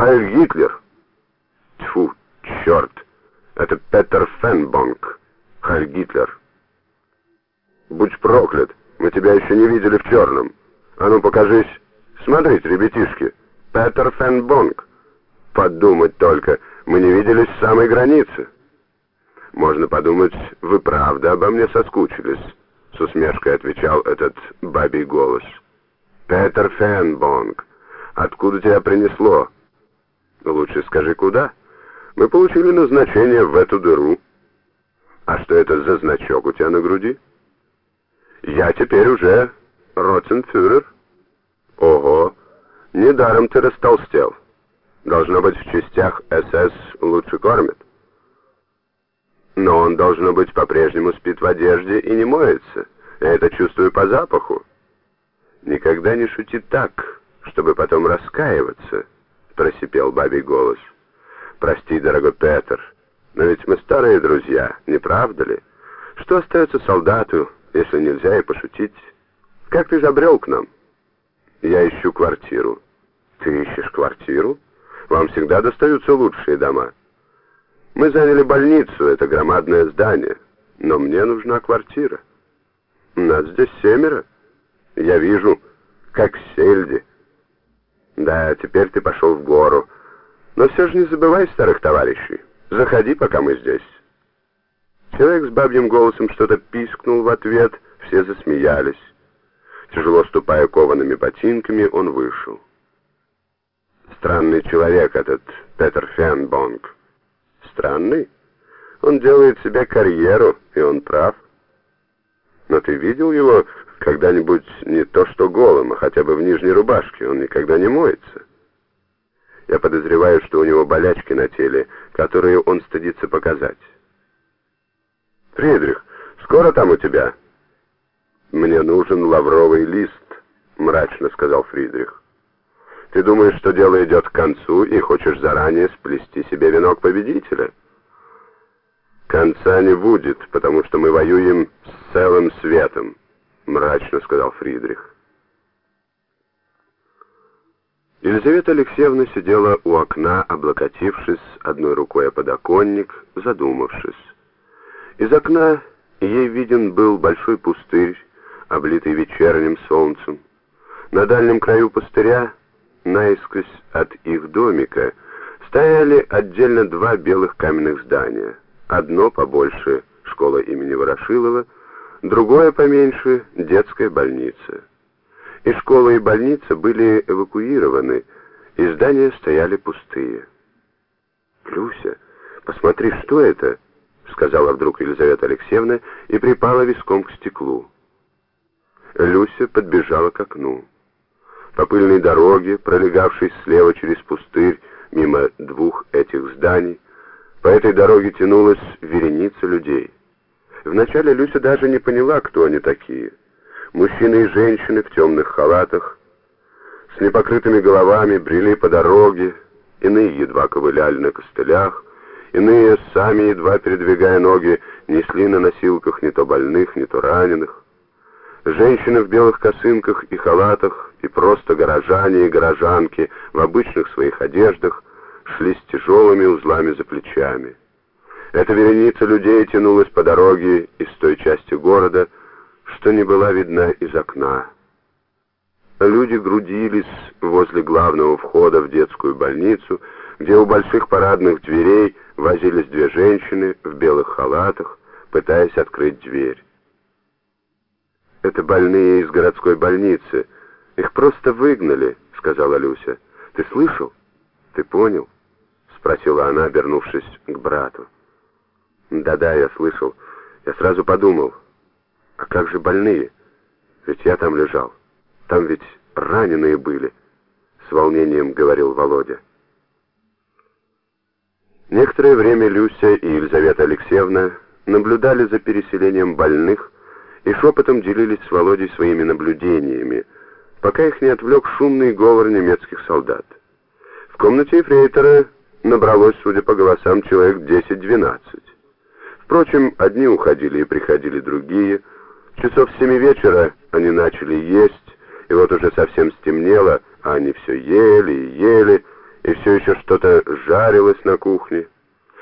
Хайль Гитлер. Тьфу, черт, это Петер Фенбонг. Хайль Гитлер. Будь проклят, мы тебя еще не видели в черном. А ну покажись. Смотрите, ребятишки, Петер Фенбонг. Подумать только, мы не виделись с самой границы. Можно подумать, вы правда обо мне соскучились, с усмешкой отвечал этот бабий голос. Петер Фенбонг, откуда тебя принесло? Лучше скажи, куда? Мы получили назначение в эту дыру. А что это за значок у тебя на груди? Я теперь уже Ротенфюрер. Ого, недаром ты растолстел. Должно быть, в частях СС лучше кормят. Но он, должно быть, по-прежнему спит в одежде и не моется. Я это чувствую по запаху. Никогда не шути так, чтобы потом раскаиваться, просипел бабий голос. Прости, дорогой Петр, но ведь мы старые друзья, не правда ли? Что остается солдату, если нельзя и пошутить? Как ты забрел к нам? Я ищу квартиру. Ты ищешь квартиру? Вам всегда достаются лучшие дома. Мы заняли больницу, это громадное здание, но мне нужна квартира. Нас здесь семеро. Я вижу, как сельди. Да, теперь ты пошел в гору. Но все же не забывай старых товарищей. Заходи, пока мы здесь. Человек с бабьим голосом что-то пискнул в ответ, все засмеялись. Тяжело ступая коваными ботинками, он вышел. Странный человек этот Петер Фенбонг. Странный? Он делает себе карьеру, и он прав. Но ты видел его когда-нибудь не то что голым, а хотя бы в нижней рубашке? Он никогда не моется. Я подозреваю, что у него болячки на теле, которые он стыдится показать. «Фридрих, скоро там у тебя?» «Мне нужен лавровый лист», — мрачно сказал Фридрих. Ты думаешь, что дело идет к концу и хочешь заранее сплести себе венок победителя? Конца не будет, потому что мы воюем с целым светом, мрачно сказал Фридрих. Елизавета Алексеевна сидела у окна, облокотившись одной рукой о подоконник, задумавшись. Из окна ей виден был большой пустырь, облитый вечерним солнцем. На дальнем краю пустыря наискось от их домика стояли отдельно два белых каменных здания. Одно побольше — школа имени Ворошилова, другое поменьше — детская больница. И школа, и больница были эвакуированы, и здания стояли пустые. «Люся, посмотри, что это?» — сказала вдруг Елизавета Алексеевна и припала виском к стеклу. Люся подбежала к окну по пыльной дороге, пролегавшей слева через пустырь мимо двух этих зданий. По этой дороге тянулась вереница людей. Вначале Люся даже не поняла, кто они такие. Мужчины и женщины в темных халатах, с непокрытыми головами брели по дороге, иные едва ковыляли на костылях, иные, сами едва передвигая ноги, несли на носилках не то больных, не то раненых. Женщины в белых косынках и халатах, и просто горожане и горожанки в обычных своих одеждах шли с тяжелыми узлами за плечами. Эта вереница людей тянулась по дороге из той части города, что не была видна из окна. Люди грудились возле главного входа в детскую больницу, где у больших парадных дверей возились две женщины в белых халатах, пытаясь открыть дверь. «Это больные из городской больницы. Их просто выгнали», — сказала Люся. «Ты слышал? Ты понял?» — спросила она, обернувшись к брату. «Да-да, я слышал. Я сразу подумал. А как же больные? Ведь я там лежал. Там ведь раненые были», — с волнением говорил Володя. Некоторое время Люся и Елизавета Алексеевна наблюдали за переселением больных, и шепотом делились с Володей своими наблюдениями, пока их не отвлек шумный говор немецких солдат. В комнате эфрейтора набралось, судя по голосам, человек 10-12. Впрочем, одни уходили и приходили другие. Часов в семи вечера они начали есть, и вот уже совсем стемнело, а они все ели и ели, и все еще что-то жарилось на кухне.